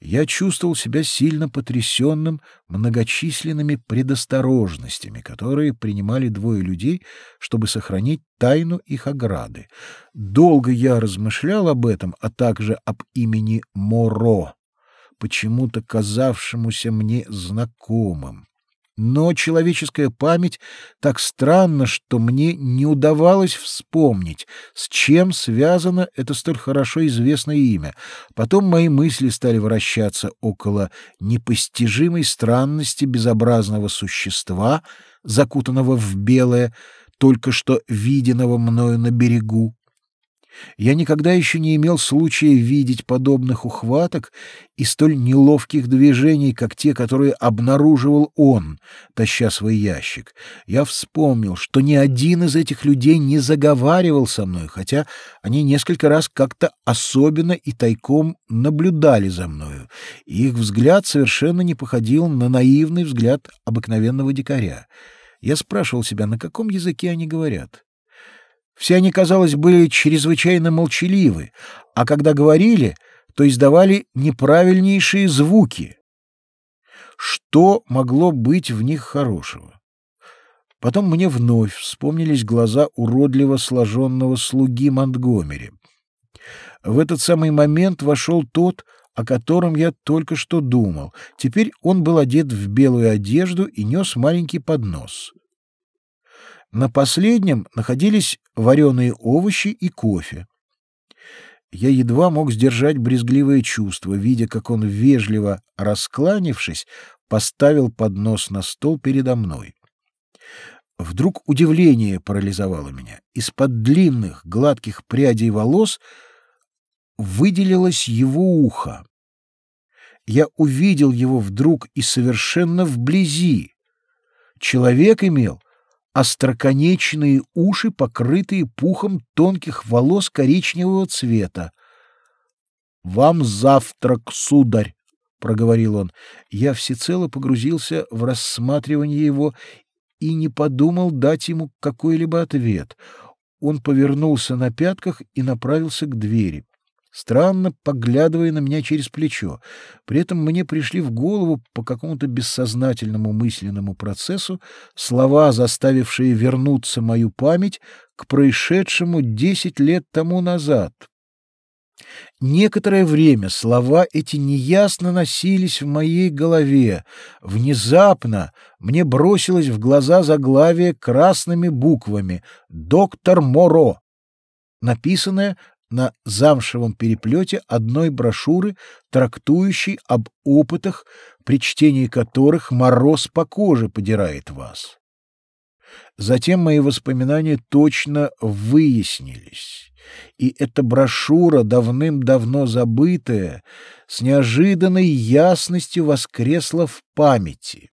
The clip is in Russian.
я чувствовал себя сильно потрясенным многочисленными предосторожностями, которые принимали двое людей, чтобы сохранить тайну их ограды. Долго я размышлял об этом, а также об имени Моро, почему-то казавшемуся мне знакомым. Но человеческая память так странна, что мне не удавалось вспомнить, с чем связано это столь хорошо известное имя. Потом мои мысли стали вращаться около непостижимой странности безобразного существа, закутанного в белое, только что виденного мною на берегу. Я никогда еще не имел случая видеть подобных ухваток и столь неловких движений, как те, которые обнаруживал он, таща свой ящик. Я вспомнил, что ни один из этих людей не заговаривал со мной, хотя они несколько раз как-то особенно и тайком наблюдали за мною. их взгляд совершенно не походил на наивный взгляд обыкновенного дикаря. Я спрашивал себя, на каком языке они говорят. Все они, казалось, были чрезвычайно молчаливы, а когда говорили, то издавали неправильнейшие звуки. Что могло быть в них хорошего? Потом мне вновь вспомнились глаза уродливо сложенного слуги Монтгомери. В этот самый момент вошел тот, о котором я только что думал. Теперь он был одет в белую одежду и нес маленький поднос. На последнем находились вареные овощи и кофе. Я едва мог сдержать брезгливое чувство, видя, как он, вежливо раскланившись, поставил поднос на стол передо мной. Вдруг удивление парализовало меня. Из-под длинных, гладких прядей волос выделилось его ухо. Я увидел его вдруг и совершенно вблизи. Человек имел остроконечные уши, покрытые пухом тонких волос коричневого цвета. «Вам завтрак, сударь!» — проговорил он. Я всецело погрузился в рассматривание его и не подумал дать ему какой-либо ответ. Он повернулся на пятках и направился к двери странно поглядывая на меня через плечо. При этом мне пришли в голову по какому-то бессознательному мысленному процессу слова, заставившие вернуться мою память к происшедшему десять лет тому назад. Некоторое время слова эти неясно носились в моей голове. Внезапно мне бросилось в глаза заглавие красными буквами «Доктор Моро», написанное на замшевом переплете одной брошюры, трактующей об опытах, при чтении которых мороз по коже подирает вас. Затем мои воспоминания точно выяснились, и эта брошюра, давным-давно забытая, с неожиданной ясностью воскресла в памяти.